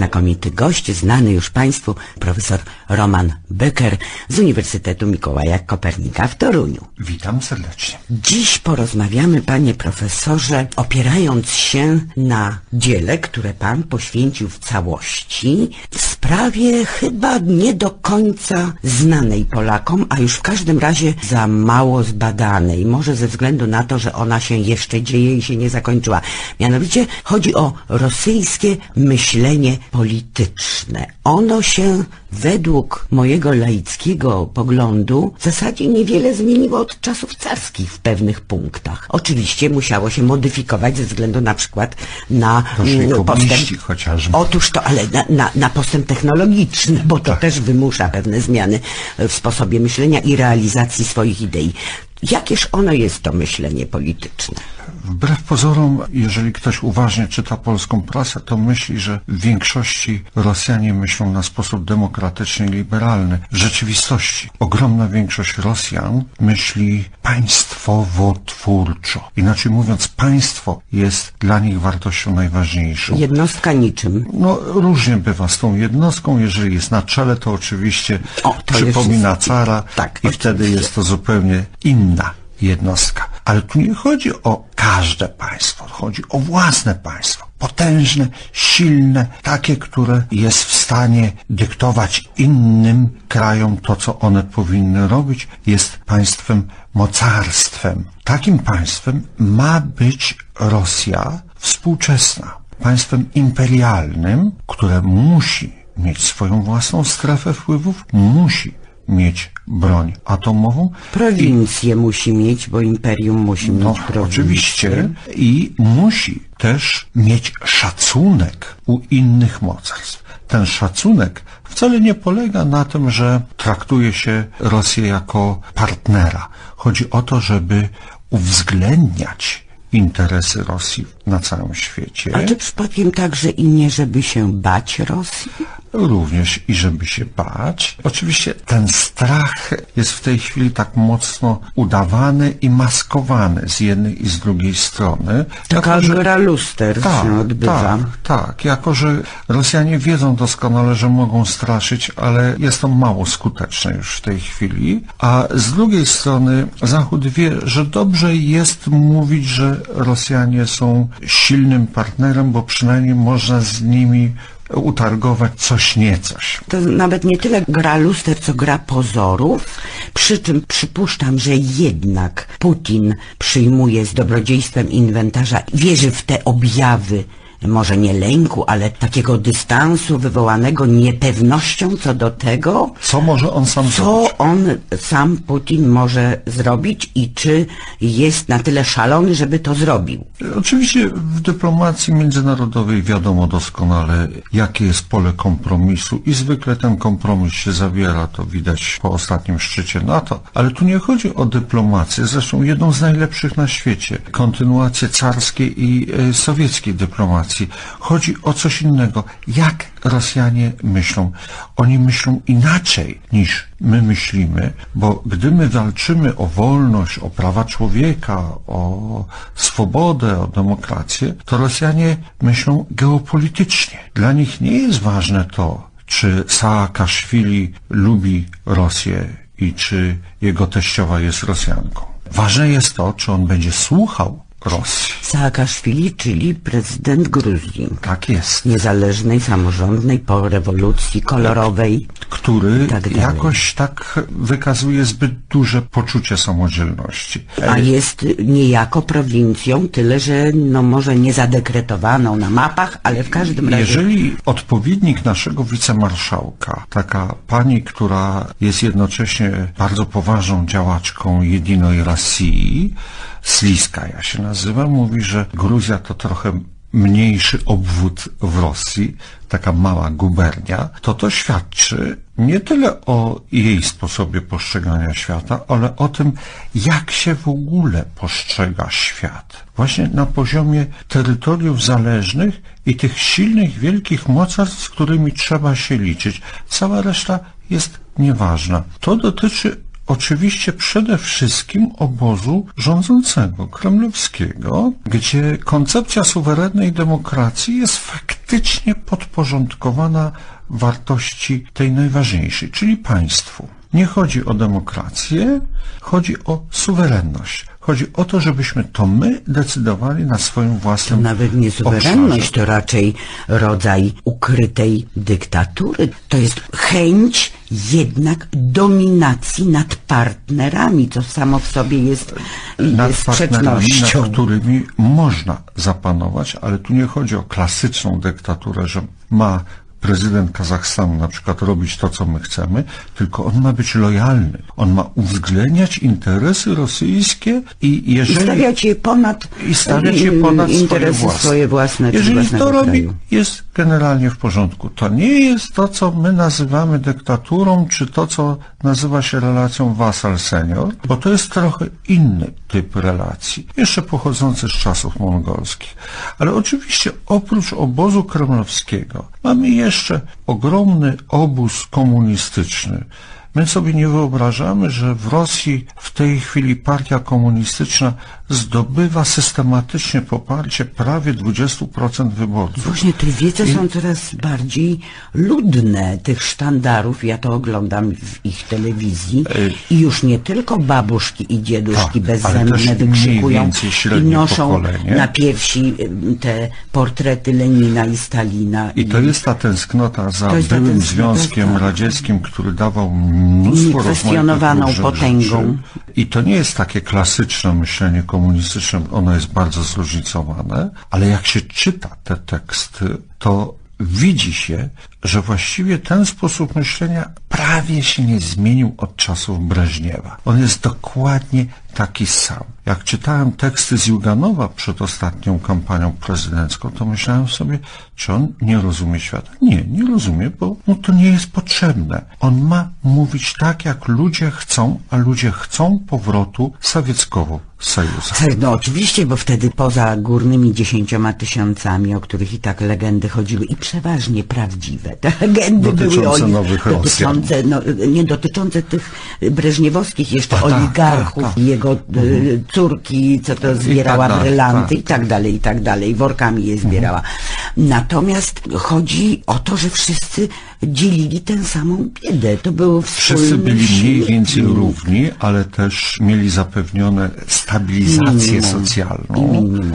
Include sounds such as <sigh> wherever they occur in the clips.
Znakomity gość, znany już Państwu, profesor Roman Becker z Uniwersytetu Mikołaja Kopernika w Toruniu. Witam serdecznie. Dziś porozmawiamy, panie profesorze, opierając się na dziele, które pan poświęcił w całości, w sprawie chyba nie do końca znanej Polakom, a już w każdym razie za mało zbadanej. Może ze względu na to, że ona się jeszcze dzieje i się nie zakończyła. Mianowicie chodzi o rosyjskie myślenie polityczne. Ono się według mojego laickiego poglądu w zasadzie niewiele zmieniło od czasów carskich w pewnych punktach. Oczywiście musiało się modyfikować ze względu na przykład na mm, komuniści chociażby. Otóż to, ale na, na, na postęp technologiczny, bo to też wymusza pewne zmiany w sposobie myślenia i realizacji swoich idei. Jakież ono jest to myślenie polityczne? Wbrew pozorom, jeżeli ktoś uważnie czyta polską prasę, to myśli, że w większości Rosjanie myślą na sposób demokratyczny i liberalny. W rzeczywistości ogromna większość Rosjan myśli państwowo-twórczo. Inaczej mówiąc, państwo jest dla nich wartością najważniejszą. Jednostka niczym. No, różnie bywa z tą jednostką. Jeżeli jest na czele, to oczywiście O, to przypomina jest- cara tak, i wtedy oczywiście. jest to zupełnie inna jednostka. Ale tu nie chodzi o każde państwo, chodzi o własne państwo. Potężne, silne, takie, które jest w stanie dyktować innym krajom to, co one powinny robić, jest państwem mocarstwem. Takim państwem ma być Rosja współczesna. Państwem imperialnym, które musi mieć swoją własną strefę wpływów, musi mieć broń atomową. Prowincję musi mieć, bo imperium musi No, mieć prowincję. oczywiście. I musi też mieć szacunek u innych mocarstw. Ten szacunek wcale nie polega na tym, że traktuje się Rosję jako partnera. Chodzi o to, żeby uwzględniać interesy Rosji na całym świecie. A czy przypadkiem także i nie, żeby się bać Rosji? Również i żeby się bać. Oczywiście ten strach jest w tej chwili tak mocno udawany i maskowany z jednej i z drugiej strony. Taka Jako, że- gra luster się odbywa. tak, tak. Jako, że Rosjanie wiedzą doskonale, że mogą straszyć, ale jest to mało skuteczne już w tej chwili. A z drugiej strony Zachód wie, że dobrze jest mówić, że Rosjanie są silnym partnerem, bo przynajmniej można z nimi utargować coś niecoś. To nawet nie tyle gra luster, co gra pozorów, przy czym przypuszczam, że jednak Putin przyjmuje z dobrodziejstwem inwentarza, wierzy w te objawy, może nie lęku, ale takiego dystansu wywołanego niepewnością co do tego, Co może on sam zrobić? co on sam Putin może zrobić i czy jest na tyle szalony, żeby to zrobił. Oczywiście w dyplomacji międzynarodowej wiadomo doskonale, jakie jest pole kompromisu i zwykle ten kompromis się zawiera, to widać po ostatnim szczycie NATO, ale tu nie chodzi o dyplomację, zresztą jedną z najlepszych na świecie, kontynuację carskiej i e, sowieckiej dyplomacji. Chodzi o coś innego. Jak Rosjanie myślą? Oni myślą inaczej niż my myślimy, bo gdy my walczymy o wolność, o prawa człowieka, o swobodę, o demokrację, to Rosjanie myślą geopolitycznie. Dla nich nie jest ważne to, czy Saakaszwili lubi Rosję i czy jego teściowa jest Rosjanką. Ważne jest to, czy on będzie słuchał Rosji. Saakaszwili, czyli prezydent Gruzji. Tak jest. Niezależnej, samorządnej, po rewolucji kolorowej. Który Tak jakoś tak wykazuje zbyt duże poczucie samodzielności. A jest niejako prowincją, tyle że no może nie zadekretowaną na mapach, ale w każdym razie... Jeżeli odpowiednik naszego wicemarszałka, taka pani, która jest jednocześnie bardzo poważną działaczką Jedinoj Rosji, Sliska ja się nazywa, mówi, że Gruzja to trochę mniejszy obwód w Rosji, taka mała gubernia, to to świadczy nie tyle o jej sposobie postrzegania świata, ale o tym, jak się w ogóle postrzega świat. Właśnie na poziomie terytoriów zależnych i tych silnych, wielkich mocarstw, z którymi trzeba się liczyć. Cała reszta jest nieważna. To dotyczy oczywiście przede wszystkim obozu rządzącego, kremlowskiego, gdzie koncepcja suwerennej demokracji jest faktycznie podporządkowana wartości tej najważniejszej, czyli państwu. Nie chodzi o demokrację, chodzi o suwerenność. Chodzi o to, żebyśmy to my decydowali na swoim własnym Nawet nie suwerenność, obszarze. to raczej rodzaj ukrytej dyktatury. To jest chęć jednak dominacji nad partnerami, co samo w sobie jest, nad jest partnerami, sprzecznością. nad którymi można zapanować, ale tu nie chodzi o klasyczną dyktaturę, że ma prezydent Kazachstanu na przykład robić to, co my chcemy, tylko on ma być lojalny. On ma uwzględniać interesy rosyjskie i I jeżeli... stawiać je ponad, i stawiać je mm, ponad interesy swoje własne. swoje własne Jeżeli to robi, kraju. jest generalnie w porządku. To nie jest to, co my nazywamy dyktaturą, czy to, co nazywa się relacją wasal-senior, bo to jest trochę inny typ relacji, jeszcze pochodzący z czasów mongolskich. Ale oczywiście oprócz obozu kremlowskiego mamy jeszcze ogromny obóz komunistyczny, My sobie nie wyobrażamy, że w Rosji w tej chwili partia komunistyczna zdobywa systematycznie poparcie prawie 20% wyborców. Właśnie te wiece są coraz bardziej ludne tych sztandarów. Ja to oglądam w ich telewizji i już nie tylko babuszki i dzieduszki Tak, bezzębne wykrzykują i noszą pokolenie. na piersi te portrety Lenina i Stalina. I to jest ta tęsknota za byłym tęsknota, Związkiem tak. Radzieckim, który dawał Niekwestionowaną potęgą. I to nie jest takie klasyczne myślenie komunistyczne, ono jest bardzo zróżnicowane, ale jak się czyta te teksty, to widzi się, że właściwie ten sposób myślenia prawie się nie zmienił od czasów Breżniewa. On jest dokładnie taki sam. Jak czytałem teksty z Juganowa przed ostatnią kampanią prezydencką, to myślałem sobie, czy on nie rozumie świata. Nie, nie rozumie, bo mu to nie jest potrzebne. On ma mówić tak, jak ludzie chcą, a ludzie chcą powrotu sowieckowo-sojuza. Tak, <laughs> No oczywiście, bo wtedy poza górnymi dziesięcioma tysiącami, o których i tak legendy chodziły i przeważnie prawdziwe, te legendy Dotyczące były o nich, nowych Rosjan. Dotyczące, no, nie dotyczące tych breżniewowskich jeszcze A, tak, oligarchów, tak, tak. i jego y, córki, co to zbierała dalej, brylanty tak. i tak dalej, i tak dalej, workami je zbierała. Natomiast chodzi o to, że wszyscy dzielili tę samą biedę. To był wspólny Wszyscy byli mniej więcej równi, ale też mieli zapewnione stabilizację Minimum. socjalną. I minimum.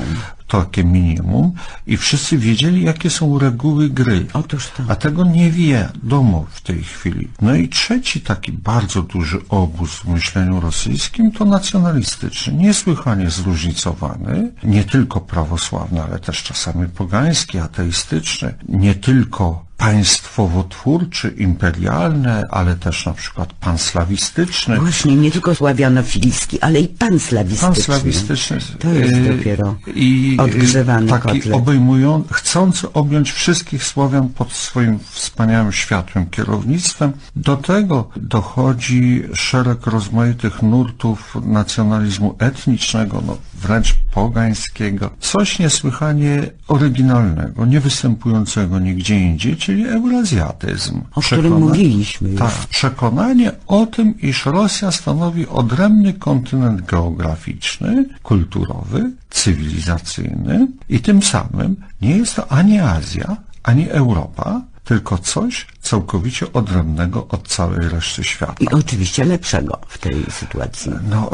Takie minimum. I wszyscy wiedzieli, jakie są reguły gry. Otóż to. A tego nie wiadomo w tej chwili. No i trzeci taki bardzo duży obóz w myśleniu rosyjskim to nacjonalistyczny, niesłychanie zróżnicowany, nie tylko prawosławny, ale też czasami pogański, ateistyczny, nie tylko państwowo-twórczy, imperialny, ale też na przykład panslawistyczny. Właśnie, nie tylko sławianofilski, ale i panslawistyczny. Panslawistyczny. To jest y, dopiero i, y, odgrzewany taki kotlet. chcący objąć wszystkich Słowian pod swoim wspaniałym światłym kierownictwem. Do tego dochodzi szereg rozmaitych nurtów nacjonalizmu etnicznego, no wręcz pogańskiego. Coś niesłychanie oryginalnego, nie występującego nigdzie indziej, czyli eurazjatyzm. O którym Przekona- mówiliśmy już. Tak, przekonanie o tym, iż Rosja stanowi odrębny kontynent geograficzny, kulturowy, cywilizacyjny i tym samym nie jest to ani Azja, ani Europa, tylko coś całkowicie odrębnego od całej reszty świata. I oczywiście lepszego w tej sytuacji. No,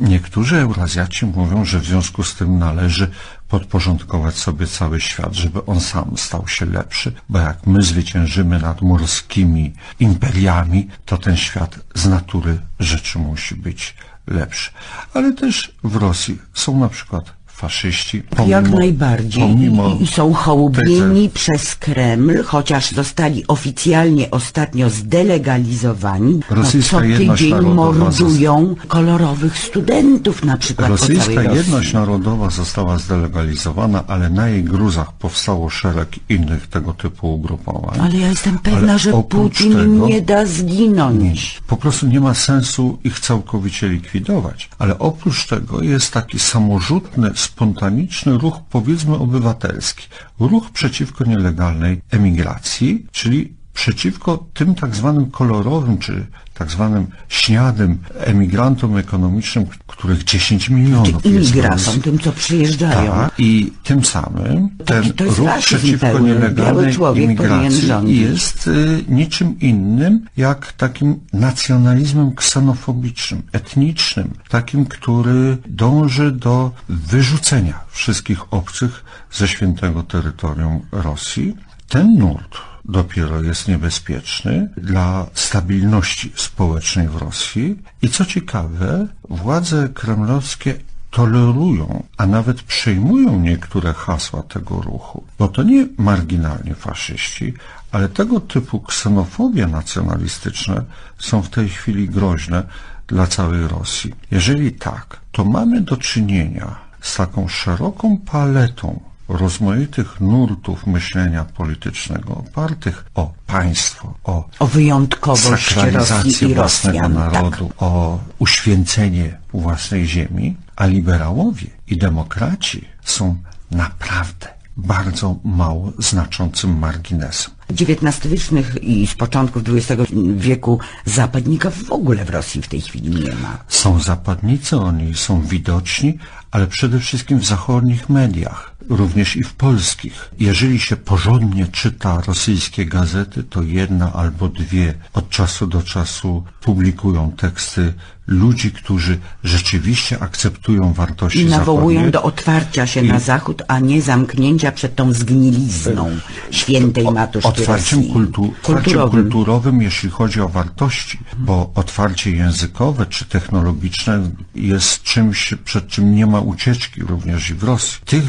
niektórzy Eurazjaci mówią, że w związku z tym należy podporządkować sobie cały świat, żeby on sam stał się lepszy, bo jak my zwyciężymy nad morskimi imperiami, to ten świat z natury rzeczy musi być lepszy. Ale też w Rosji są na przykład faszyści, Jak najbardziej. pomimo I, I są hołubieni przez Kreml, chociaż zostali oficjalnie ostatnio zdelegalizowani. Rosyjska no, co jedność tydzień narodowa mordują kolorowych studentów na przykład Rosyjska jedność narodowa została zdelegalizowana, ale na jej gruzach powstało szereg innych tego typu ugrupowań. Ale ja jestem pewna, Ale że Putin tego- nie da zginąć. Po prostu nie ma sensu ich całkowicie likwidować. Ale oprócz tego jest taki samorzutny, spontaniczny ruch, powiedzmy obywatelski. Ruch przeciwko nielegalnej emigracji, czyli przeciwko tym tak zwanym kolorowym, czy tak zwanym śniadym emigrantom ekonomicznym, których 10 milionów w Imigrantom, tym co przyjeżdżają. Tak, i tym samym ten to jest ruch przeciwko pełny. Nielegalnej imigracji jest y, niczym innym jak takim nacjonalizmem ksenofobicznym, etnicznym, takim, który dąży do wyrzucenia wszystkich obcych ze świętego terytorium Rosji. Ten nurt dopiero jest niebezpieczny dla stabilności społecznej w Rosji i co ciekawe, władze kremlowskie tolerują, a nawet przyjmują niektóre hasła tego ruchu, bo to nie marginalnie faszyści, ale tego typu ksenofobia nacjonalistyczne są w tej chwili groźne dla całej Rosji. Jeżeli tak, to mamy do czynienia z taką szeroką paletą rozmaitych nurtów myślenia politycznego opartych o państwo, o O wyjątkowość Rosji i własnego Rosjan. Tak. narodu, o uświęcenie własnej ziemi, a liberałowie i demokraci są naprawdę bardzo mało znaczącym marginesem. XIX-wiecznych i z początków XX wieku zapadnika w ogóle w Rosji w tej chwili nie ma. Są zapadnicy, oni są widoczni, ale przede wszystkim w zachodnich mediach, również i w polskich. Jeżeli się porządnie czyta rosyjskie gazety, to jedna albo dwie od czasu do czasu publikują teksty ludzi, którzy rzeczywiście akceptują wartości I nawołują zachodnie. do otwarcia się I- na Zachód, a nie zamknięcia przed tą zgnilizną świętej matuszki otwarciem, kultu, kulturowym. kulturowym, jeśli chodzi o wartości, bo otwarcie językowe czy technologiczne jest czymś, przed czym nie ma ucieczki również i w Rosji. Tych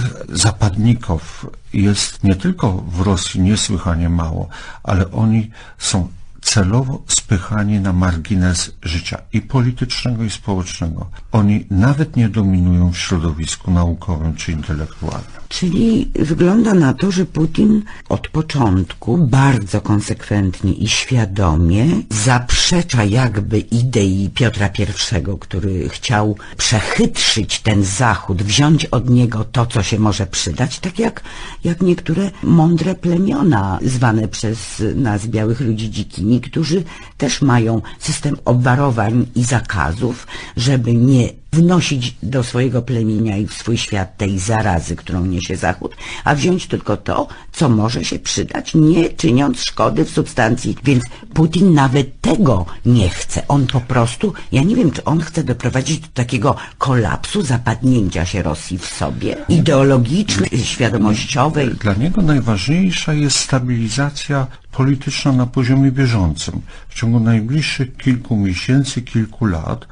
zapadników jest nie tylko w Rosji niesłychanie mało, ale oni są celowo spychani na margines życia i politycznego, i społecznego. Oni nawet nie dominują w środowisku naukowym czy intelektualnym. Czyli wygląda na to, że Putin od początku bardzo konsekwentnie i świadomie zaprzecza jakby idei Piotra I, który chciał przechytrzyć ten Zachód, wziąć od niego to, co się może przydać, tak jak, jak niektóre mądre plemiona zwane przez nas białych ludzi dzikimi, którzy też mają system obwarowań i zakazów, żeby nie wnosić do swojego plemienia i w swój świat tej zarazy, którą niesie Zachód, a wziąć tylko to, co może się przydać, nie czyniąc szkody w substancji. Więc Putin nawet tego nie chce. On po prostu, ja nie wiem, czy on chce doprowadzić do takiego kolapsu, zapadnięcia się Rosji w sobie, ideologicznej, świadomościowej. Dla niego najważniejsza jest stabilizacja polityczna na poziomie bieżącym w ciągu najbliższych kilku miesięcy, kilku lat,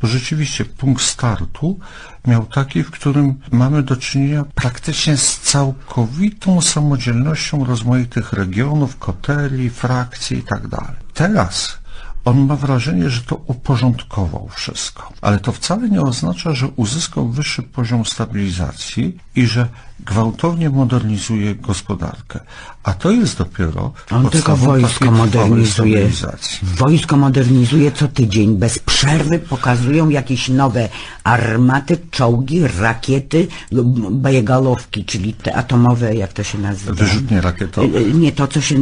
bo rzeczywiście punkt startu miał taki, w którym mamy do czynienia praktycznie z całkowitą samodzielnością rozmaitych regionów, koteli, frakcji itd. Teraz on ma wrażenie, że to uporządkował wszystko. Ale to wcale nie oznacza, że uzyskał wyższy poziom stabilizacji i że gwałtownie modernizuje gospodarkę. A to jest dopiero On tylko wojsko modernizuje. Wojsko modernizuje co tydzień. Bez przerwy pokazują jakieś nowe armaty, czołgi, rakiety, bajegalowki, czyli te atomowe, jak to się nazywa? Wyrzutnie rakietowe. Y, y, Nie to, co, się,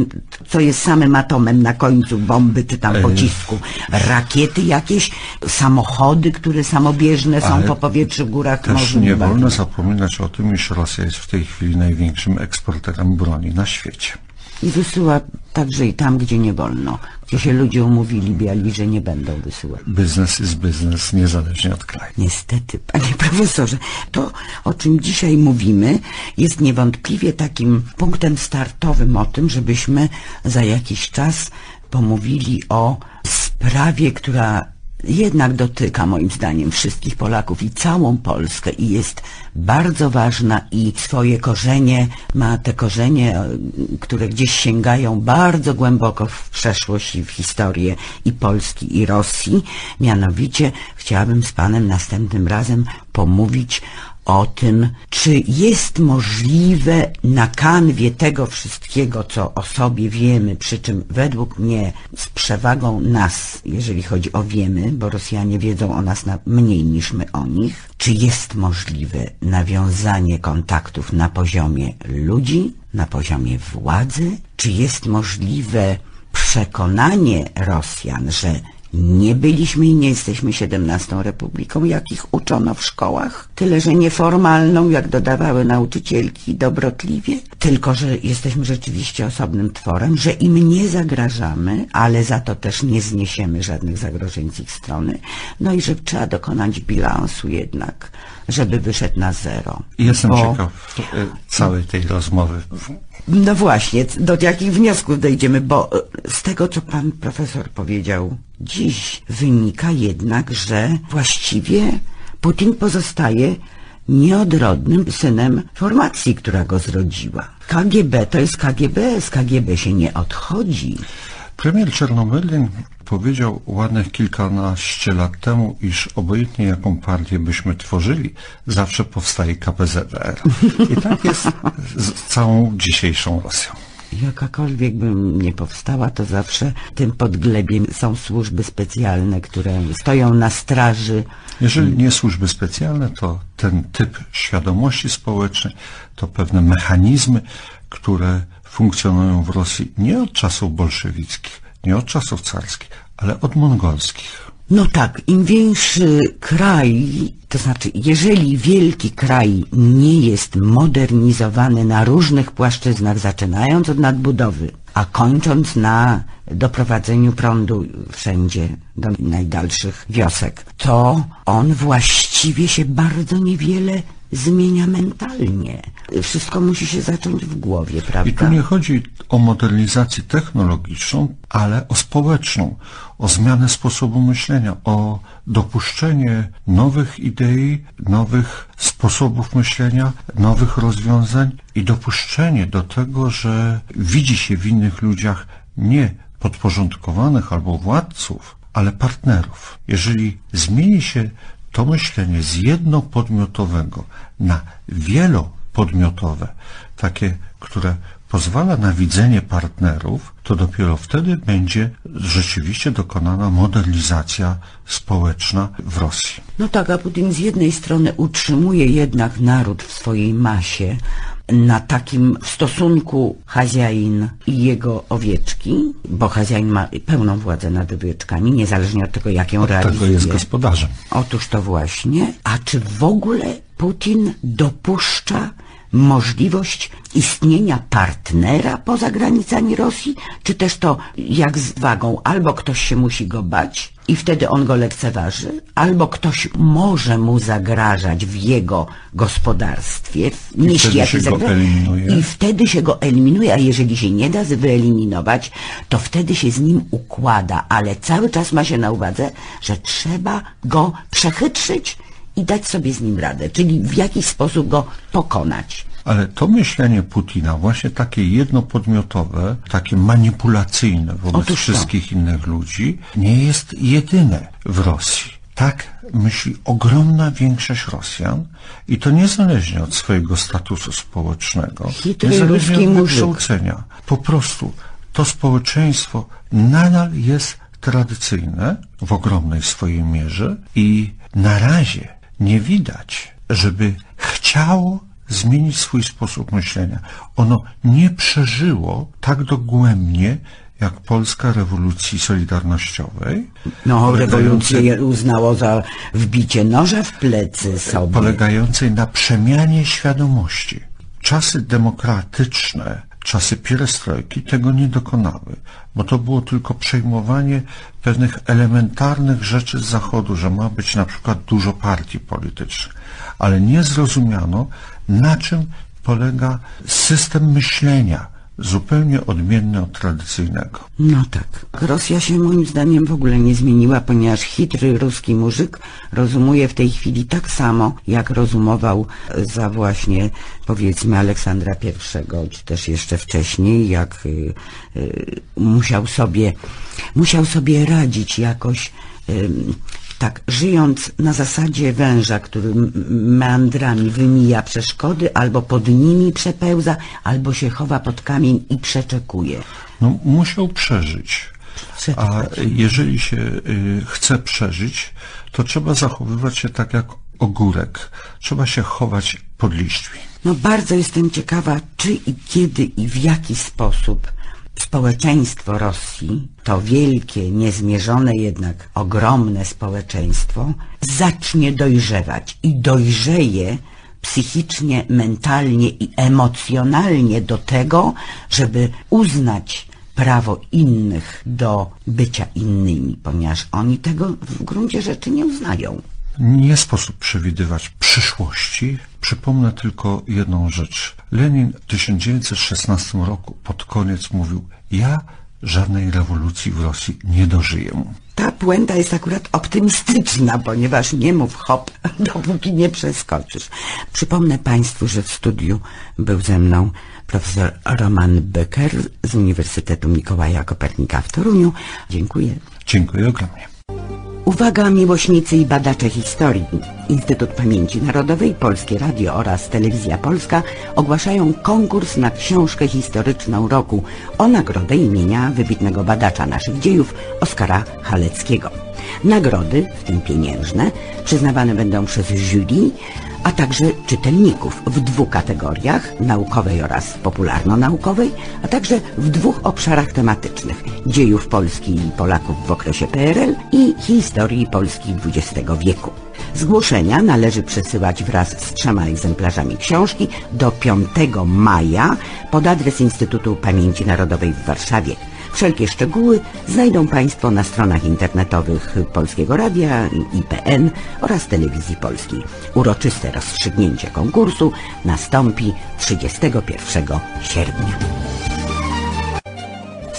co jest samym atomem na końcu bomby czy tam pocisku. Rakiety jakieś, samochody, które samobieżne są Ale po powietrzu, górach, Też morzu. nie wolno zapominać o tym, iż Rosja jest w tej chwili największym eksporterem broni na świecie. I wysyła także i tam, gdzie nie wolno. Gdzie się ludzie umówili, biali, że nie będą wysyłać. Biznes jest biznes, niezależnie od kraju. Niestety, panie <laughs> profesorze, to o czym dzisiaj mówimy jest niewątpliwie takim punktem startowym o tym, żebyśmy za jakiś czas pomówili o sprawie, która jednak dotyka moim zdaniem wszystkich Polaków i całą Polskę i jest bardzo ważna i swoje korzenie, ma te korzenie, e, które gdzieś sięgają bardzo głęboko w przeszłość i w historię i Polski i Rosji. Mianowicie chciałabym z Panem następnym razem pomówić o tym, czy jest możliwe na kanwie tego wszystkiego, co o sobie wiemy, przy czym według mnie z przewagą nas, jeżeli chodzi o wiemy, bo Rosjanie wiedzą o nas na mniej niż my o nich, czy jest możliwe nawiązanie kontaktów na poziomie ludzi, na poziomie władzy, czy jest możliwe przekonanie Rosjan, że nie byliśmy i nie jesteśmy 17 republiką, jakich uczono w szkołach, tyle że nieformalną, jak dodawały nauczycielki dobrotliwie, tylko że jesteśmy rzeczywiście osobnym tworem, że im nie zagrażamy, ale za to też nie zniesiemy żadnych zagrożeń z ich strony, no i że trzeba dokonać bilansu jednak, żeby wyszedł na zero. Jestem Bo- ciekaw e, całej tej rozmowy. No właśnie, do jakich wniosków dojdziemy, bo e, z tego, co pan profesor powiedział dziś, wynika jednak, że właściwie Putin pozostaje nieodrodnym synem formacji, która go zrodziła. KGB to jest KGB, z KGB się nie odchodzi. Premier Czernobylin powiedział ładnych kilkanaście lat temu, iż obojętnie jaką partię byśmy tworzyli, zawsze powstaje KPZR. I tak jest z całą dzisiejszą Rosją. Jakakolwiek bym nie powstała, to zawsze tym podglebiem są służby specjalne, które stoją na straży Jeżeli nie służby specjalne, to ten typ świadomości społecznej, to pewne mechanizmy, które funkcjonują w Rosji nie od czasów bolszewickich, nie od czasów carskich, ale od mongolskich. No tak, im większy kraj, to znaczy, jeżeli wielki kraj nie jest modernizowany na różnych płaszczyznach, zaczynając od nadbudowy, a kończąc na doprowadzeniu prądu wszędzie do najdalszych wiosek, to on właściwie się bardzo niewiele zmienia mentalnie. Wszystko musi się zacząć w głowie, prawda? I tu nie chodzi o modernizację technologiczną, ale o społeczną, o zmianę sposobu myślenia, o dopuszczenie nowych idei, nowych sposobów myślenia, nowych rozwiązań i dopuszczenie do tego, że widzi się w innych ludziach nie podporządkowanych albo władców, ale partnerów. Jeżeli zmieni się to myślenie z jednopodmiotowego na wielopodmiotowe, takie, które pozwala na widzenie partnerów, to dopiero wtedy będzie rzeczywiście dokonana modernizacja społeczna w Rosji. No tak, a Putin z jednej strony utrzymuje jednak naród w swojej masie na takim stosunku Haziain i jego owieczki, bo Haziain ma pełną władzę nad owieczkami, niezależnie od tego, jak ją Od tego realizuje. jest gospodarzem. Otóż to właśnie. A czy w ogóle Putin dopuszcza możliwość istnienia partnera poza granicami Rosji? Czy też to jak z wagą, albo ktoś się musi go bać i wtedy on go lekceważy, albo ktoś może mu zagrażać w jego gospodarstwie, wtedy jakiś zagra-. I wtedy się go eliminuje, a jeżeli się nie da wyeliminować, to wtedy się z nim układa, ale cały czas ma się na uwadze, że trzeba go przechytrzyć i dać sobie z nim radę, czyli w jakiś sposób go pokonać. Ale to myślenie Putina, właśnie takie jednopodmiotowe, takie manipulacyjne wobec Otóż to. wszystkich innych ludzi, nie jest jedyne w Rosji. Tak myśli ogromna większość Rosjan i to niezależnie od swojego statusu społecznego, Chytry niezależnie od wykształcenia. Po prostu to społeczeństwo nadal jest tradycyjne w ogromnej swojej mierze i na razie nie widać, żeby chciało zmienić swój sposób myślenia. Ono nie przeżyło tak dogłębnie jak Polska rewolucji solidarnościowej. No, rewolucję uznało za wbicie noża w plecy sobie. polegającej na przemianie świadomości. Czasy demokratyczne, czasy pierestrojki tego nie dokonały, bo to było tylko przejmowanie pewnych elementarnych rzeczy z Zachodu, że ma być na przykład dużo partii politycznych, ale nie zrozumiano, na czym polega system myślenia zupełnie odmienny od tradycyjnego. No tak. Rosja się moim zdaniem w ogóle nie zmieniła, ponieważ chytry ruski muzyk rozumuje w tej chwili tak samo, jak rozumował za właśnie powiedzmy Aleksandra I, czy też jeszcze wcześniej, jak y, y, musiał sobie musiał sobie radzić jakoś tak, żyjąc na zasadzie węża, który meandrami wymija przeszkody, albo pod nimi przepełza, albo się chowa pod kamień i przeczekuje. No, musiał przeżyć. A jeżeli się y, chce przeżyć, to trzeba zachowywać się tak jak ogórek. Trzeba się chować pod liśćmi. No bardzo jestem ciekawa, czy i kiedy i w jaki sposób społeczeństwo Rosji, to wielkie, niezmierzone jednak ogromne społeczeństwo, zacznie dojrzewać i dojrzeje psychicznie, mentalnie i emocjonalnie do tego, żeby uznać prawo innych do bycia innymi, ponieważ oni tego w gruncie rzeczy nie uznają. Nie sposób przewidywać przyszłości. Przypomnę tylko jedną rzecz. Lenin w 1916 roku pod koniec mówił, ja żadnej rewolucji w Rosji nie dożyję. Ta puenta jest akurat optymistyczna, ponieważ nie mów hop, <laughs> dopóki nie przeskoczysz. Przypomnę Państwu, że w studiu był ze mną profesor Roman Becker z Uniwersytetu Mikołaja Kopernika w Toruniu. Dziękuję. Dziękuję ogromnie. Uwaga miłośnicy i badacze historii. Instytut Pamięci Narodowej, Polskie Radio oraz Telewizja Polska ogłaszają konkurs na książkę historyczną roku o nagrodę imienia wybitnego badacza naszych dziejów Oskara Haleckiego. Nagrody, w tym pieniężne, przyznawane będą przez jury, a także czytelników w dwóch kategoriach, naukowej oraz popularno-naukowej, a także w dwóch obszarach tematycznych dziejów Polski i Polaków w okresie PRL i historii Polski XX wieku. Zgłoszenia należy przesyłać wraz z trzema egzemplarzami książki do 5 maja pod adres Instytutu Pamięci Narodowej w Warszawie. Wszelkie szczegóły znajdą Państwo na stronach internetowych Polskiego Radia, IPN oraz Telewizji Polskiej. Uroczyste rozstrzygnięcie konkursu nastąpi 31 sierpnia.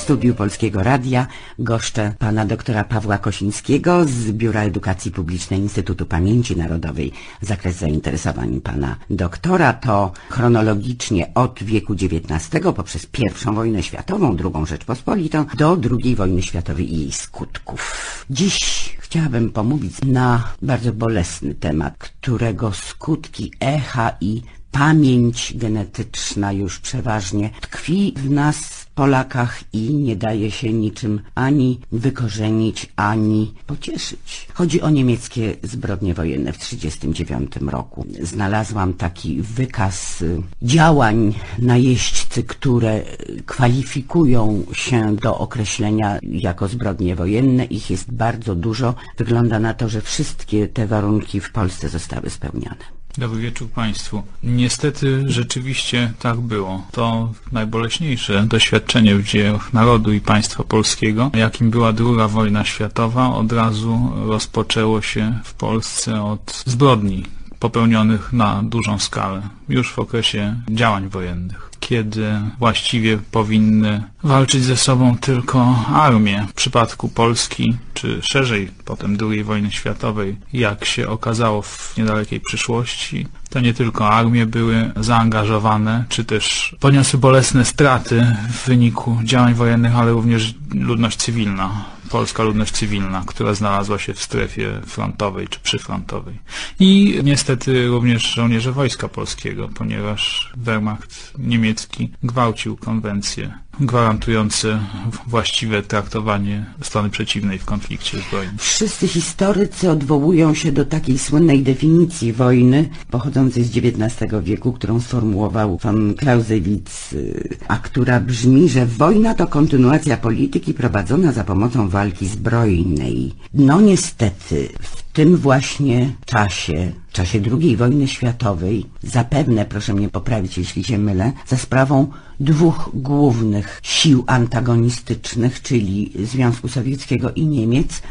Studiu Polskiego Radia goszczę pana doktora Pawła Kosińskiego z Biura Edukacji Publicznej Instytutu Pamięci Narodowej. Zakres zainteresowań pana doktora to chronologicznie od wieku XIX poprzez I wojnę światową, II Rzeczpospolitą do II wojny światowej i jej skutków. Dziś chciałabym pomówić na bardzo bolesny temat, którego skutki echa i pamięć genetyczna już przeważnie tkwi w nas, Polakach, i nie daje się niczym ani wykorzenić, ani pocieszyć. Chodzi o niemieckie zbrodnie wojenne w 1939 roku. Znalazłam taki wykaz działań najeźdźcy, które kwalifikują się do określenia jako zbrodnie wojenne. Ich jest bardzo dużo. Wygląda na to, że wszystkie te warunki w Polsce zostały spełnione. Dobry wieczór Państwu. Niestety rzeczywiście tak było. To najboleśniejsze doświadczenie w dziejach narodu i państwa polskiego, jakim była druga wojna światowa, od razu rozpoczęło się w Polsce od zbrodni popełnionych na dużą skalę, już w okresie działań wojennych, kiedy właściwie powinny walczyć ze sobą tylko armie. W przypadku Polski, czy szerzej potem II wojny światowej, jak się okazało w niedalekiej przyszłości, to nie tylko armie były zaangażowane, czy też poniosły bolesne straty w wyniku działań wojennych, ale również ludność cywilna, polska ludność cywilna, która znalazła się w strefie frontowej czy przyfrontowej. I niestety również żołnierze Wojska Polskiego, ponieważ Wehrmacht niemiecki gwałcił konwencje gwarantujące właściwe traktowanie strony przeciwnej w konflikcie zbrojnym. Wszyscy historycy odwołują się do takiej słynnej definicji wojny pochodzącej z XIX wieku, którą sformułował von Clausewitz, y, a która brzmi, że wojna to kontynuacja polityki prowadzona za pomocą walki zbrojnej. No niestety, w tym właśnie czasie, w czasie II wojny światowej, zapewne, proszę mnie poprawić, jeśli się mylę, za sprawą dwóch głównych sił antagonistycznych, czyli Związku Sowieckiego i Niemiec,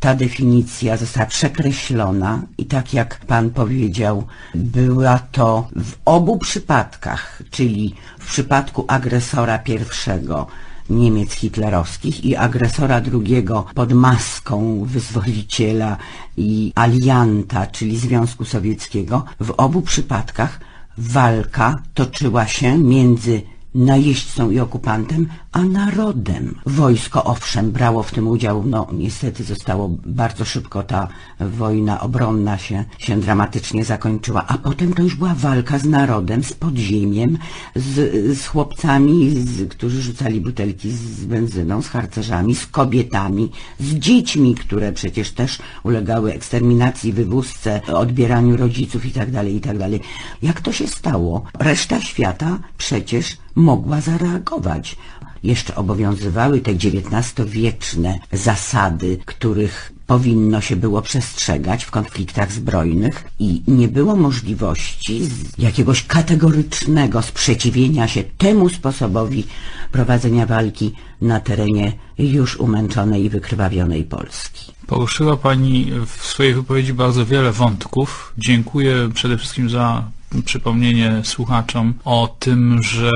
ta definicja została przekreślona i tak jak pan powiedział, była to w obu przypadkach, czyli w przypadku agresora pierwszego Niemiec hitlerowskich i agresora drugiego pod maską wyzwoliciela i alianta, czyli Związku Sowieckiego, w obu przypadkach walka toczyła się między najeźdźcą i okupantem, a narodem. Wojsko owszem brało w tym udział, no niestety zostało bardzo szybko ta wojna obronna się, się dramatycznie zakończyła, a potem to już była walka z narodem, z podziemiem, z, z chłopcami, z, którzy rzucali butelki z benzyną, z harcerzami, z kobietami, z dziećmi, które przecież też ulegały eksterminacji, wywózce, odbieraniu rodziców itd., itd. Jak to się stało? Reszta świata przecież mogła zareagować. Jeszcze obowiązywały te XIX-wieczne zasady, których powinno się było przestrzegać w konfliktach zbrojnych i nie było możliwości jakiegoś kategorycznego sprzeciwienia się temu sposobowi prowadzenia walki na terenie już umęczonej i wykrwawionej Polski. Poruszyła Pani w swojej wypowiedzi bardzo wiele wątków. Dziękuję przede wszystkim za przypomnienie słuchaczom o tym, że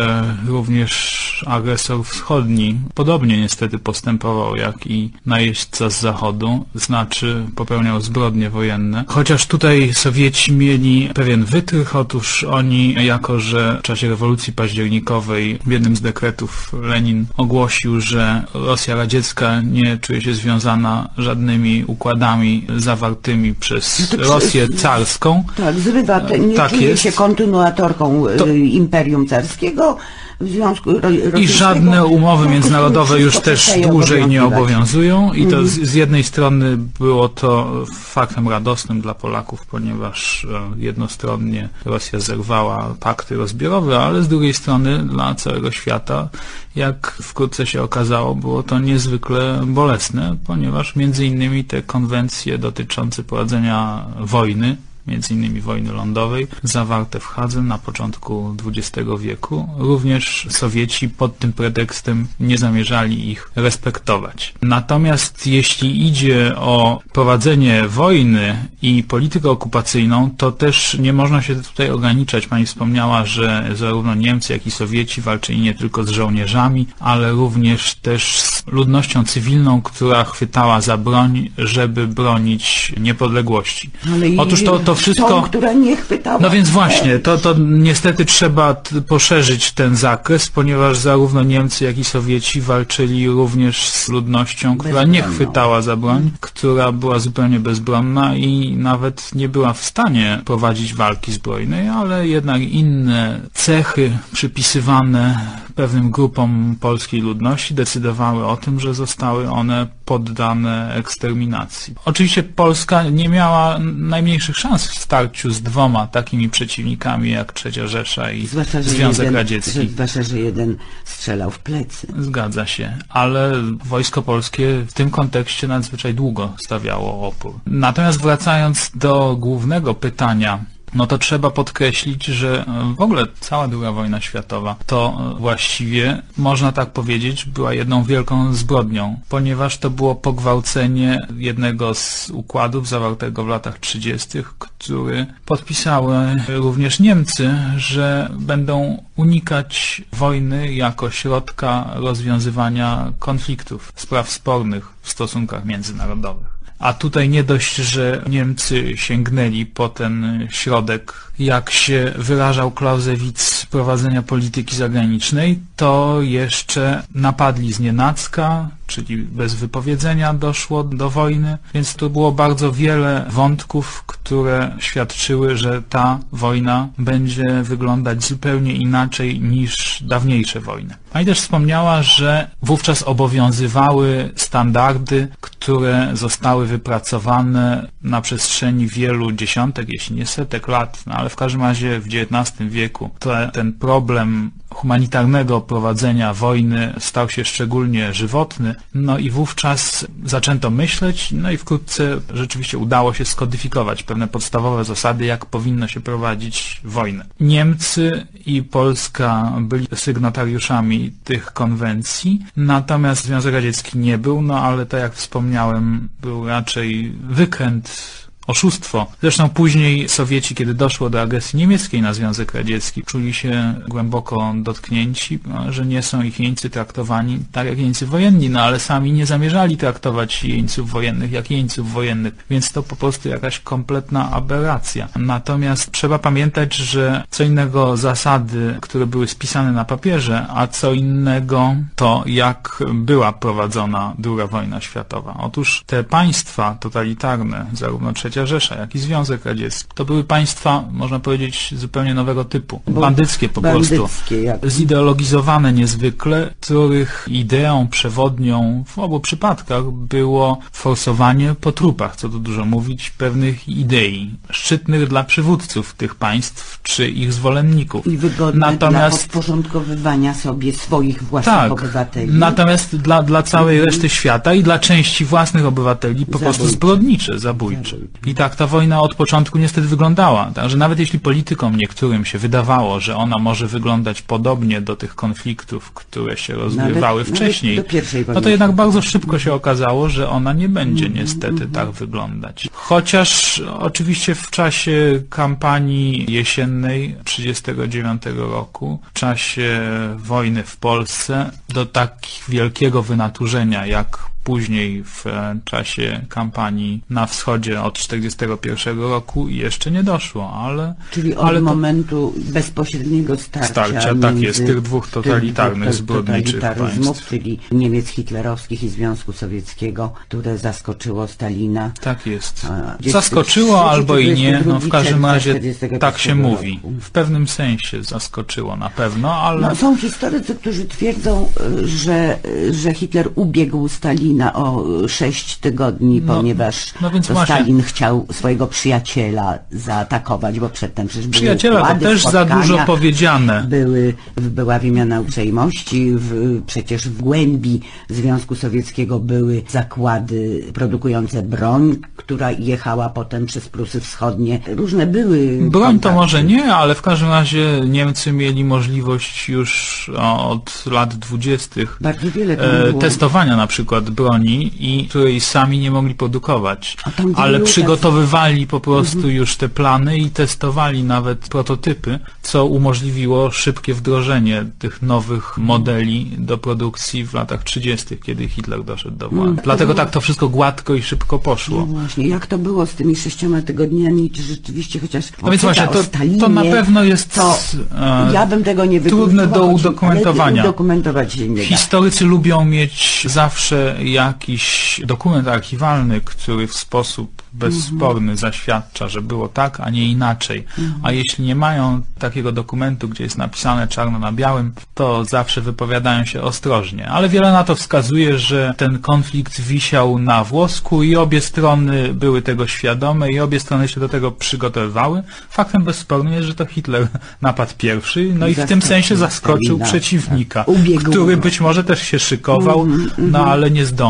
również agresor wschodni podobnie niestety postępował jak i najeźdźca z zachodu, znaczy popełniał zbrodnie wojenne. Chociaż tutaj Sowieci mieli pewien wytrych, otóż oni, jako że w czasie rewolucji październikowej w jednym z dekretów Lenin ogłosił, że Rosja radziecka nie czuje się związana żadnymi układami zawartymi przez No Rosję carską, Tak, zrywa, te, nie Tak jest. Się kontynuatorką To- y, Imperium Carskiego, w związku I żadne umowy międzynarodowe już też dłużej nie obowiązują i to z, z jednej strony było to faktem radosnym dla Polaków, ponieważ e, jednostronnie Rosja zerwała pakty rozbiorowe, ale z drugiej strony dla całego świata, jak wkrótce się okazało, było to niezwykle bolesne, ponieważ między innymi te konwencje dotyczące prowadzenia wojny między innymi wojny lądowej, zawarte w Hadze na początku XX wieku. Również Sowieci pod tym pretekstem nie zamierzali ich respektować. Natomiast jeśli idzie o prowadzenie wojny i politykę okupacyjną, to też nie można się tutaj ograniczać. Pani wspomniała, że zarówno Niemcy, jak i Sowieci walczyli nie tylko z żołnierzami, ale również też z ludnością cywilną, która chwytała za broń, żeby bronić niepodległości. Otóż to, to wszystko... Tą, która nie chwytała. No więc właśnie, to, to niestety trzeba poszerzyć ten zakres, ponieważ zarówno Niemcy, jak i Sowieci walczyli również z ludnością, która nie Bezbronną. chwytała za broń, która była zupełnie bezbronna i nawet nie była w stanie prowadzić walki zbrojnej, ale jednak inne cechy przypisywane pewnym grupom polskiej ludności decydowały o tym, że zostały one poddane eksterminacji. Oczywiście Polska nie miała najmniejszych szans w starciu z dwoma takimi przeciwnikami jak Trzecia Rzesza i Zwłaszcza, Związek jeden, Radziecki. Zwłaszcza, że jeden strzelał w plecy. Zgadza się, ale Wojsko Polskie w tym kontekście nadzwyczaj długo stawiało opór. Natomiast wracając do głównego pytania, no to trzeba podkreślić, że w ogóle cała II wojna światowa to właściwie, można tak powiedzieć, była jedną wielką zbrodnią, ponieważ to było pogwałcenie jednego z układów zawartego w latach 30., który podpisały również Niemcy, że będą unikać wojny jako środka rozwiązywania konfliktów, spraw spornych w stosunkach międzynarodowych. A tutaj nie dość, że Niemcy sięgnęli po ten środek, jak się wyrażał Clausewitz, prowadzenia polityki zagranicznej, to jeszcze napadli z nienacka, czyli bez wypowiedzenia doszło do wojny, więc tu było bardzo wiele wątków, które świadczyły, że ta wojna będzie wyglądać zupełnie inaczej niż dawniejsze wojny. Pani też wspomniała, że wówczas obowiązywały standardy, które zostały wypracowane na przestrzeni wielu dziesiątek, jeśli nie setek lat, no ale w każdym razie w XIX wieku to, ten problem humanitarnego prowadzenia wojny stał się szczególnie żywotny, no i wówczas zaczęto myśleć, no i wkrótce rzeczywiście udało się skodyfikować pewne podstawowe zasady, jak powinno się prowadzić wojnę. Niemcy i Polska byli sygnatariuszami tych konwencji, natomiast Związek Radziecki nie był, no ale tak jak wspomniałem, był raczej wykręt oszustwo. Zresztą później Sowieci, kiedy doszło do agresji niemieckiej na Związek Radziecki, czuli się głęboko dotknięci, że nie są ich jeńcy traktowani tak jak jeńcy wojenni, no ale sami nie zamierzali traktować jeńców wojennych jak jeńców wojennych, więc to po prostu jakaś kompletna aberracja. Natomiast trzeba pamiętać, że co innego zasady, które były spisane na papierze, a co innego to jak była prowadzona II wojna światowa. Otóż te państwa totalitarne, zarówno trzecia Rzesza, jak i Związek Radziecki. To były państwa, można powiedzieć, zupełnie nowego typu. Bandyckie po prostu. Bandyckie, jak Zideologizowane niezwykle, których ideą przewodnią w obu przypadkach było forsowanie po trupach, co tu dużo mówić, pewnych idei szczytnych dla przywódców tych państw czy ich zwolenników. i wygodne Natomiast dla podporządkowywania sobie swoich własnych tak, obywateli. natomiast dla, dla całej reszty świata i dla części własnych obywateli po prostu Zabójcze. zbrodnicze, zabójcze. I tak ta wojna od początku niestety wyglądała. Także nawet jeśli politykom niektórym się wydawało, że ona może wyglądać podobnie do tych konfliktów, które się rozgrywały Nawet- nawet wcześniej, pierwszej no to jednak bardzo szybko się okazało, że ona nie będzie niestety tak wyglądać. Chociaż oczywiście w czasie kampanii jesiennej 1939 roku, w czasie wojny w Polsce, do tak wielkiego wynaturzenia jak później w e, czasie kampanii na wschodzie od 1941 roku jeszcze nie doszło, ale, Czyli od ale to momentu bezpośredniego starcia, Starcia, tak jest, tych dwóch totalitarnych, tych zbrodniczych państw. czyli Niemiec hitlerowskich i Związku Sowieckiego, które zaskoczyło Stalina. Tak jest. Zaskoczyło 23, albo i nie, no w każdym razie 41 tak się mówi. roku. W pewnym sensie zaskoczyło na pewno, ale No, są historycy, którzy twierdzą, y, że, y, że Hitler ubiegł Stalina o y, sześć tygodni, No, ponieważ no więc to właśnie. Stalin chciał swojego przyjaciela zaatakować, bo przedtem przecież były przyjaciela to układy, też za dużo powiedziane. Były, była wymiana uprzejmości, w, przecież w głębi Związku Sowieckiego były zakłady produkujące broń, która jechała potem przez Prusy Wschodnie. Różne były Broń to kontakty. może nie, ale w każdym razie Niemcy mieli możliwość już od lat dwudziestych e, testowania na przykład broni, i której sami nie mogli produkować. Ale przygotowywali po prostu już te plany i testowali nawet prototypy, co umożliwiło szybkie wdrożenie tych nowych modeli do produkcji w latach 30., kiedy Hitler doszedł do władzy. Dlatego tak to wszystko gładko i szybko No poszło. właśnie, jak to było z tymi sześcioma tygodniami, czy rzeczywiście chociaż No więc właśnie, to, Stalinie, to na pewno jest to e, ja bym tego nie trudne do udokumentowania. Udokumentować. Historycy lubią mieć zawsze jakiś dokument archiwalny, który w sposób bezsporny zaświadcza, że było tak, a nie inaczej. A jeśli nie mają takiego dokumentu, gdzie jest napisane czarno na białym, to zawsze wypowiadają się ostrożnie. Ale wiele na to wskazuje, że ten konflikt wisiał na włosku i obie strony były tego świadome i obie strony się do tego przygotowywały. Faktem bezspornym jest, że to Hitler <laughs> napadł pierwszy, no i w tym sensie zaskoczył przeciwnika, tak. Ubiegł który być może też się szykował, no ale nie zdążył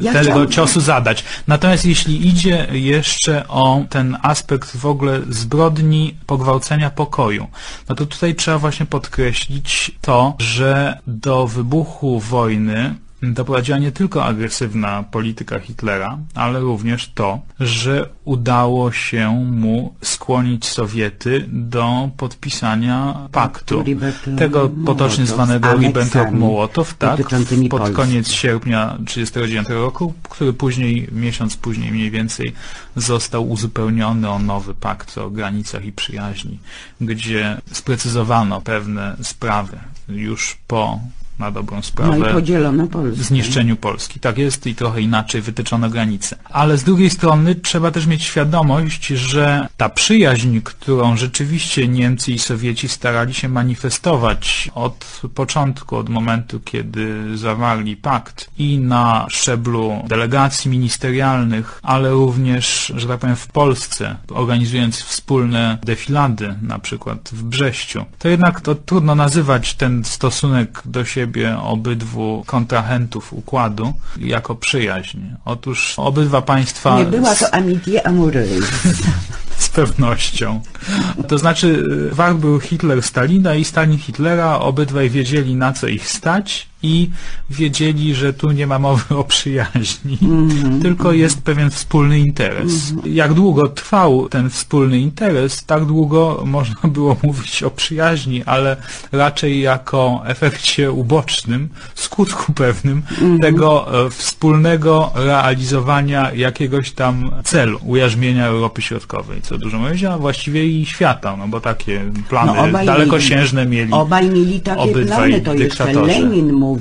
Ja tego chciałam- ciosu zadać. Natomiast jeśli idzie jeszcze o ten aspekt w ogóle zbrodni pogwałcenia pokoju, no to tutaj trzeba właśnie podkreślić to, że do wybuchu wojny doprowadziła nie tylko agresywna polityka Hitlera, ale również to, że udało się mu skłonić Sowiety do podpisania paktu, tego potocznie zwanego Ribbentrop-Mołotow, tak, pod koniec sierpnia 1939 roku, który później, miesiąc później mniej więcej, został uzupełniony o nowy pakt o granicach i przyjaźni, gdzie sprecyzowano pewne sprawy już po na dobrą No sprawę i podzielono Polskę. zniszczeniu Polski. Tak jest i trochę inaczej wytyczono granice. Ale z drugiej strony trzeba też mieć świadomość, że ta przyjaźń, którą rzeczywiście Niemcy i Sowieci starali się manifestować od początku, od momentu, kiedy zawarli pakt i na szczeblu delegacji ministerialnych, ale również, że tak powiem, w Polsce, organizując wspólne defilady, na przykład w Brześciu, to jednak to trudno nazywać ten stosunek do siebie obydwu kontrahentów układu jako przyjaźń. Otóż obydwa państwa Nie była to amitié amoureuse. <laughs> z pewnością. To znaczy, y, war był Hitler Stalina i Stalin Hitlera, obydwaj wiedzieli na co ich stać i wiedzieli, że tu nie ma mowy o przyjaźni, tylko jest pewien wspólny interes. Jak długo trwał ten wspólny interes, tak długo można było mówić o przyjaźni, ale raczej jako efekcie ubocznym, skutku pewnym tego e, wspólnego realizowania jakiegoś tam celu, ujarzmienia Europy Środkowej, co dużo mówić, a właściwie i świata, no bo takie plany obaj dalekosiężne mieli. Obaj mieli takie plany, to jeszcze. Lenin mówił,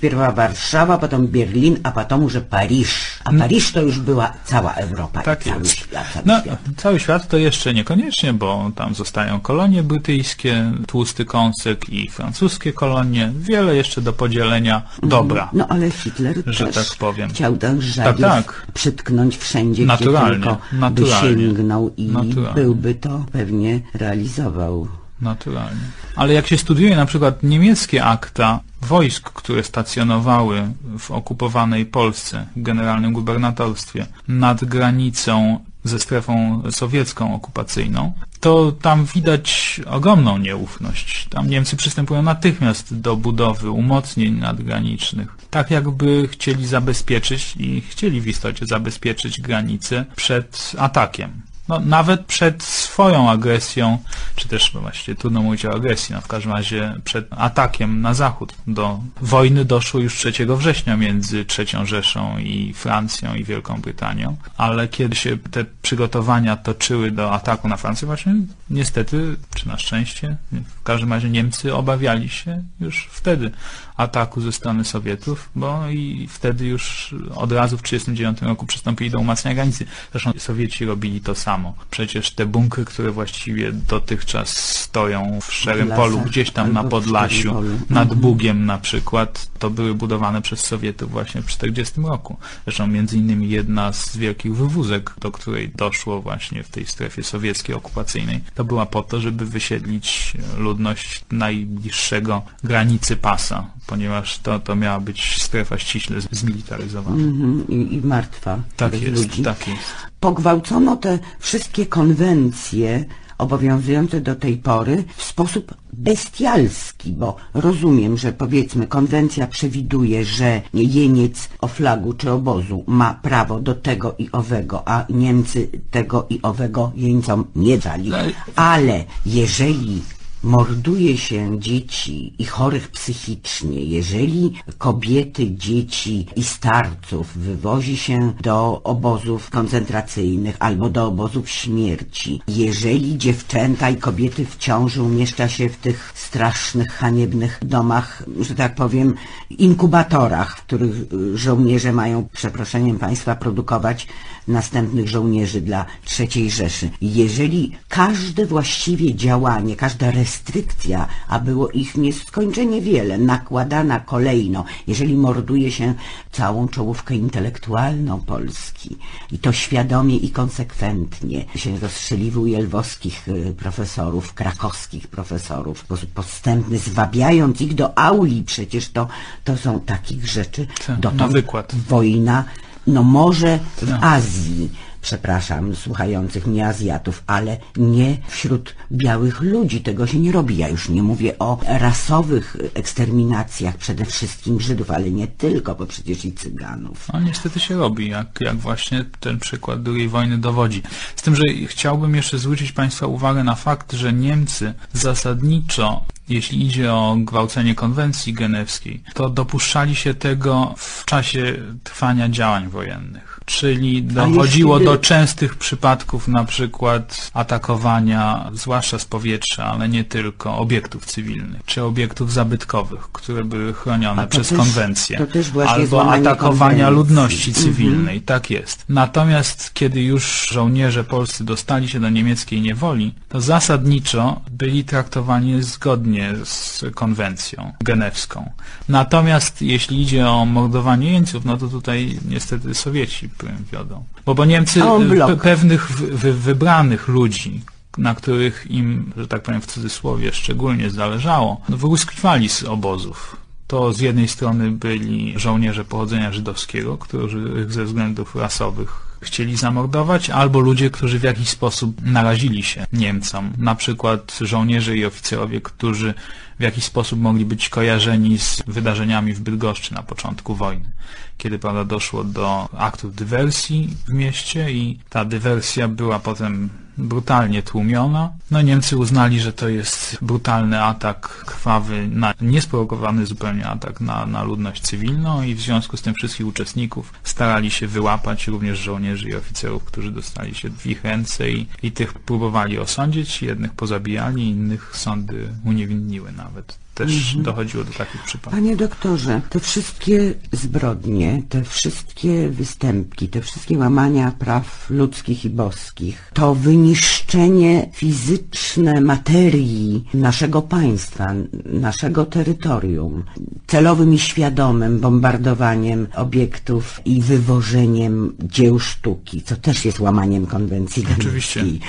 pierwa Warszawa, potem Berlin, a potem już Paryż. A Paryż to już była cała Europa Tak cały jest. świat. Cały No, świat. cały świat to jeszcze niekoniecznie, bo tam zostają kolonie brytyjskie, tłusty kąsek i francuskie kolonie. Wiele jeszcze do podzielenia dobra. No ale Hitler Że też tak powiem. chciał ten żagiel tak. przytknąć wszędzie, Naturalnie, gdzie tylko naturalnie. by sięgnął i Naturalnie. byłby to pewnie realizował. Naturalnie. Ale jak się studiuje na przykład niemieckie akta wojsk, które stacjonowały w okupowanej Polsce, w generalnym gubernatorstwie, nad granicą ze strefą sowiecką okupacyjną, to tam widać ogromną nieufność. Tam Niemcy przystępują natychmiast do budowy umocnień nadgranicznych. Tak jakby chcieli zabezpieczyć i chcieli w istocie zabezpieczyć granice przed atakiem. No, nawet przed swoją agresją, czy też no właściwie trudno mówić o agresji, no w każdym razie przed atakiem na zachód. Do wojny doszło już 3 września między III Rzeszą i Francją i Wielką Brytanią, ale kiedy się te przygotowania toczyły do ataku na Francję, właśnie niestety, czy na szczęście, w każdym razie Niemcy obawiali się już wtedy ataku ze strony Sowietów, bo i wtedy już od razu w 1939 roku przystąpili do umacniania granicy. Zresztą Sowieci robili to samo. Przecież te bunkry, które właściwie dotychczas stoją w Szerym lasach Polu, gdzieś tam na Podlasiu, nad Mhm. Bugiem na przykład, to były budowane przez Sowietów właśnie w 1940 roku. Zresztą między innymi jedna z wielkich wywózek, do której doszło właśnie w tej strefie sowieckiej okupacyjnej, to była po to, żeby wysiedlić ludność najbliższego granicy pasa, ponieważ to, to miała być strefa ściśle zmilitaryzowana. Mhm, i, I martwa Tak jest, ludzi. tak jest. Pogwałcono te wszystkie konwencje obowiązujące do tej pory w sposób bestialski, bo rozumiem, że powiedzmy konwencja przewiduje, że jeniec o flagu czy obozu ma prawo do tego i owego, a Niemcy tego i owego jeńcom nie dali. Ale jeżeli morduje się dzieci i chorych psychicznie, jeżeli kobiety, dzieci i starców wywozi się do obozów koncentracyjnych albo do obozów śmierci, jeżeli dziewczęta i kobiety w ciąży umieszcza się w tych strasznych, haniebnych domach, że tak powiem, inkubatorach, w których y, żołnierze mają, przeproszeniem państwa, produkować następnych żołnierzy dla III Rzeszy. Jeżeli każde właściwie działanie, każda restrykcja, a było ich nieskończenie wiele, nakładana kolejno, jeżeli morduje się całą czołówkę intelektualną Polski i to świadomie i konsekwentnie się rozstrzeliwuje lwowskich y, profesorów, krakowskich profesorów w sposób podstępny, zwabiając ich do auli, przecież to, to są takich rzeczy, Tak, dotąd na wykład. wojna, no może w No. Azji, przepraszam, słuchających mnie Azjatów, ale nie wśród białych ludzi. Tego się nie robi. Ja już nie mówię o rasowych eksterminacjach, przede wszystkim Żydów, ale nie tylko, bo przecież i Cyganów. No niestety się robi, jak, jak właśnie ten przykład II wojny dowodzi. Z tym, że chciałbym jeszcze zwrócić Państwa uwagę na fakt, że Niemcy zasadniczo jeśli idzie o gwałcenie konwencji genewskiej, to dopuszczali się tego w czasie trwania działań wojennych. Czyli dochodziło do częstych przypadków na przykład atakowania, zwłaszcza z powietrza, ale nie tylko, obiektów cywilnych, czy obiektów zabytkowych, które były chronione przez też- konwencję. albo atakowania konwencji. ludności cywilnej, tak jest. Natomiast kiedy już żołnierze polscy dostali się do niemieckiej niewoli, to zasadniczo byli traktowani zgodnie z konwencją genewską. Natomiast jeśli idzie o mordowanie jeńców, no to tutaj niestety Sowieci prym wiodą. Bo, bo Niemcy blok. pe- pewnych wy, wybranych ludzi, na których im, że tak powiem w cudzysłowie, szczególnie zależało, no, wyłuskiwali z obozów. To z jednej strony byli żołnierze pochodzenia żydowskiego, których ze względów rasowych chcieli zamordować, albo ludzie, którzy w jakiś sposób narazili się Niemcom. Na przykład żołnierze i oficerowie, którzy w jakiś sposób mogli być kojarzeni z wydarzeniami w Bydgoszczy na początku wojny, kiedy prawda, doszło do aktów dywersji w mieście i ta dywersja była potem brutalnie tłumiona. No Niemcy uznali, że to jest brutalny atak krwawy, na, niesprowokowany zupełnie atak na, na ludność cywilną i w związku z tym wszystkich uczestników starali się wyłapać, również żołnierzy i oficerów, którzy dostali się w ich ręce i, i tych próbowali osądzić, jednych pozabijali, innych sądy uniewinniły nawet. Też dochodziło do takich przypadków. Panie doktorze, te wszystkie zbrodnie, te wszystkie występki, te wszystkie łamania praw ludzkich i boskich, to wyniszczenie fizyczne materii naszego państwa, naszego terytorium, celowym i świadomym bombardowaniem obiektów i wywożeniem dzieł sztuki, co też jest łamaniem konwencji Oczywiście. genewskiej.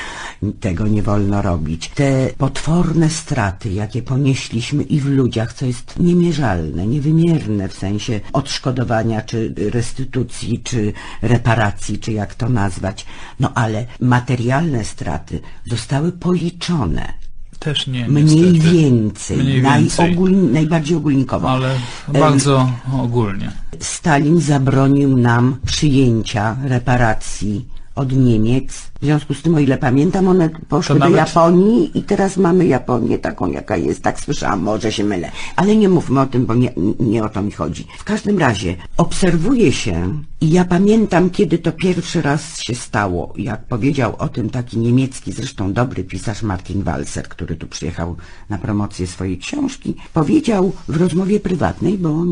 Tego nie wolno robić. Te potworne straty, jakie ponieśliśmy i w ludziach, co jest niemierzalne, niewymierne w sensie odszkodowania, czy restytucji, czy reparacji, czy jak to nazwać. No ale materialne straty zostały policzone. Też nie, Mniej niestety. więcej, Mniej więcej. najbardziej ogólnikowo. Ale bardzo ogólnie. Stalin zabronił nam przyjęcia reparacji od Niemiec. W związku z tym, o ile pamiętam, one poszły To do nawet- Japonii i teraz mamy Japonię taką, jaka jest. Tak słyszałam, może się mylę. Ale nie mówmy o tym, bo nie, nie o to mi chodzi. W każdym razie obserwuje się i ja pamiętam, kiedy to pierwszy raz się stało. Jak powiedział o tym taki niemiecki, zresztą dobry pisarz Martin Walser, który tu przyjechał na promocję swojej książki, powiedział w rozmowie prywatnej, bo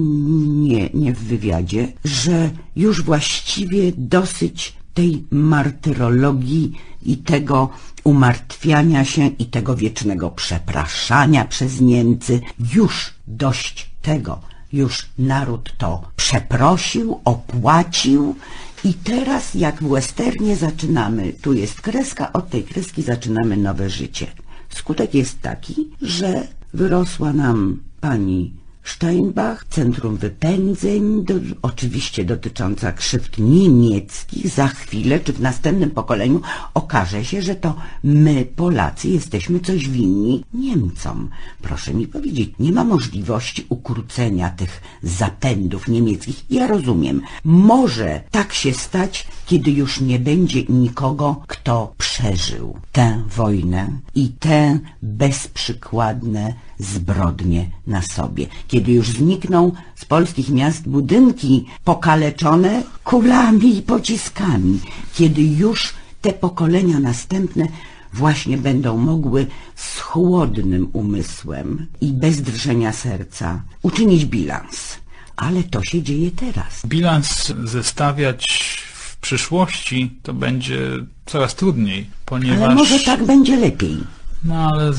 nie, nie w wywiadzie, że już właściwie dosyć tej martyrologii i tego umartwiania się i tego wiecznego przepraszania przez Niemcy. Już dość tego. Już naród to przeprosił, opłacił i teraz jak w westernie zaczynamy, tu jest kreska, od tej kreski zaczynamy nowe życie. Skutek jest taki, że wyrosła nam pani Steinbach, centrum wypędzeń, do, oczywiście dotycząca krzywd niemieckich, za chwilę czy w następnym pokoleniu okaże się, że to my, Polacy, jesteśmy coś winni Niemcom. Proszę mi powiedzieć, nie ma możliwości ukrócenia tych zapędów niemieckich. Ja rozumiem, może tak się stać, kiedy już nie będzie nikogo, kto przeżył tę wojnę i te bezprzykładne zbrodnie na sobie. Kiedy już znikną z polskich miast budynki pokaleczone kulami i pociskami. Kiedy już te pokolenia następne właśnie będą mogły z chłodnym umysłem i bez drżenia serca uczynić bilans. Ale to się dzieje teraz. Bilans zestawiać w przyszłości to będzie coraz trudniej, ponieważ... Ale może tak będzie lepiej. No ale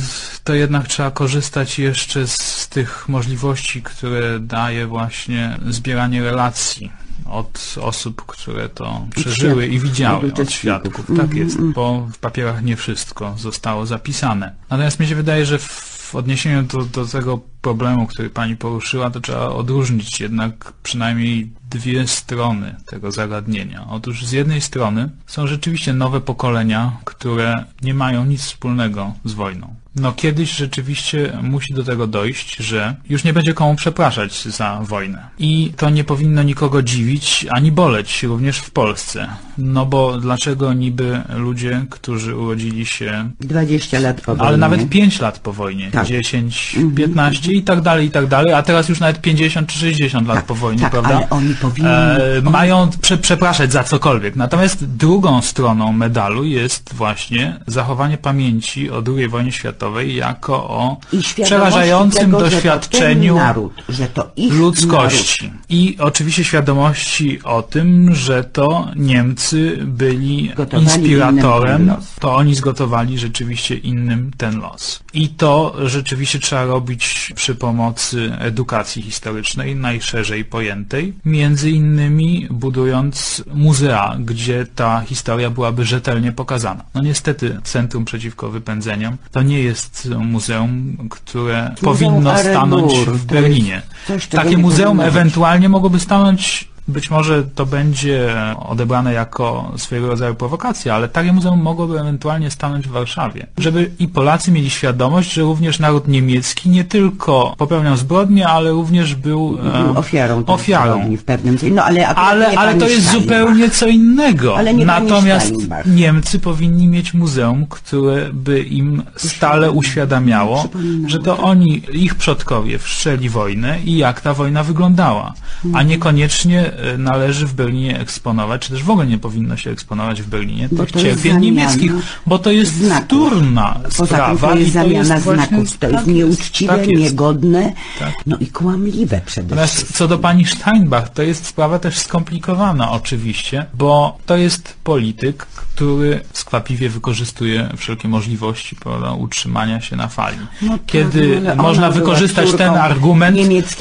to jednak trzeba korzystać jeszcze z, tych możliwości, które daje właśnie zbieranie relacji od osób, które to przeżyły i widziały, od świadków. Tak jest, bo w papierach nie wszystko zostało zapisane. Natomiast mi się wydaje, że w odniesieniu do, do tego problemu, który pani poruszyła, to trzeba odróżnić jednak przynajmniej dwie strony tego zagadnienia. Otóż z jednej strony są rzeczywiście nowe pokolenia, które nie mają nic wspólnego z wojną. No kiedyś rzeczywiście musi do tego dojść, że już nie będzie komu przepraszać za wojnę. I to nie powinno nikogo dziwić ani boleć, również w Polsce. No bo dlaczego niby ludzie, którzy urodzili się 20 lat po ale wojnie. nawet 5 lat po wojnie, Tak. 10, 15 i tak dalej, i tak dalej, a teraz już nawet 50 czy 60 lat Tak, po wojnie, tak, prawda? ale oni powinni- E, mają prze, przepraszać za cokolwiek. Natomiast drugą stroną medalu jest właśnie zachowanie pamięci o II wojnie światowej jako o przerażającym tego, Że doświadczeniu ten naród, że ludzkości. I oczywiście świadomości o tym, że to Niemcy byli Zgotowali innym inspiratorem, to oni zgotowali rzeczywiście innym ten los. I to rzeczywiście trzeba robić przy pomocy edukacji historycznej, najszerzej pojętej, między innymi budując muzea, gdzie ta historia byłaby rzetelnie pokazana. No niestety Centrum Przeciwko Wypędzeniom to nie jest muzeum, które powinno Arenburg, stanąć w jest Berlinie. Takie muzeum powinno ewentualnie mogłoby stanąć być może to będzie odebrane jako swojego rodzaju prowokacja, ale takie muzeum mogłoby ewentualnie stanąć w Warszawie. Żeby i Polacy mieli świadomość, że również naród niemiecki nie tylko popełniał zbrodnie, ale również był, e, Był ofiarą, ofiarą. w pewnym sensie. No ale, Ale, ale to jest Steinbach. zupełnie co innego. Natomiast. Niemcy powinni mieć muzeum, które by im stale uświadamiało, że to oni, ich przodkowie wszczęli wojnę i jak ta wojna wyglądała. A niekoniecznie należy w Berlinie eksponować, czy też w ogóle nie powinno się eksponować w Berlinie tych to jest cierpień niemieckich, bo to jest znaków. wtórna Poza sprawa to jest i to zamiana jest znaków, to jest tak nieuczciwe, tak jest. niegodne, Tak. no i kłamliwe przede Natomiast wszystkim. co do pani Steinbach, to jest sprawa też skomplikowana oczywiście, bo to jest polityk, który skwapliwie wykorzystuje wszelkie możliwości prawda, utrzymania się na fali. No tak, Kiedy no można wykorzystać ten argument,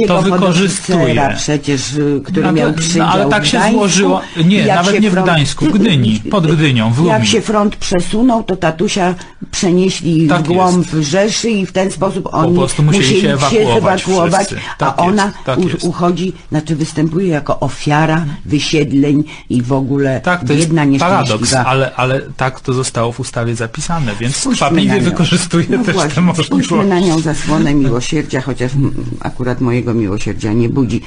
to wykorzystuje. przecież, y, który No to- miał no, ale tak się Gdańsku. złożyło- nie, Jak nawet się nie w Gdańsku, <laughs> Gdyni, pod Gdynią, w Jak Lublinie. się front przesunął, to tatusia przenieśli Tak w głąb Rzeszy i w ten sposób oni prostu musieli się ewakuować ewakuować, wszyscy. a Tak ona jest, tak u, jest. uchodzi, znaczy występuje jako ofiara wysiedleń i w ogóle Tak, to jest biedna, paradoks, nieszczęśliwa. ale, ale tak to zostało w ustawie zapisane, więc Spójrzmy wykorzystuje no też właśnie, te możliwości. Spójrzmy na nią zasłonę miłosierdzia, chociaż akurat mojego miłosierdzia nie budzi.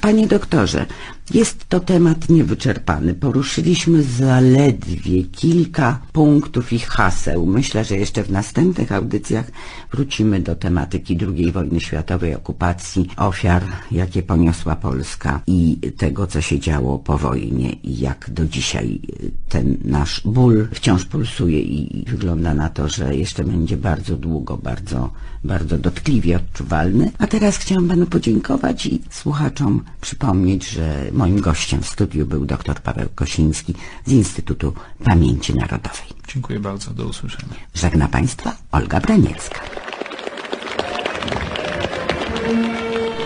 Panie doktorze, jest to temat niewyczerpany. Poruszyliśmy zaledwie kilka punktów i haseł. Myślę, że jeszcze w następnych audycjach wrócimy do tematyki II wojny światowej, okupacji, ofiar, jakie poniosła Polska i tego, co się działo po wojnie i jak do dzisiaj ten nasz ból wciąż pulsuje i wygląda na to, że jeszcze będzie bardzo długo, bardzo, bardzo dotkliwie odczuwalny. A teraz chciałam panu podziękować i słuchaczom przypomnieć, że moim gościem w studiu był dr Paweł Kosiński z Instytutu Pamięci Narodowej. Dziękuję bardzo, do usłyszenia. Żegna państwa Olga Braniecka.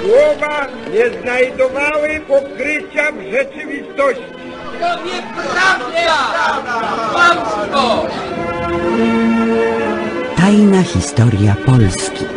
Słowa nie znajdowały pokrycia w rzeczywistości. To nieprawda! Kłamstwo! Tajna historia Polski.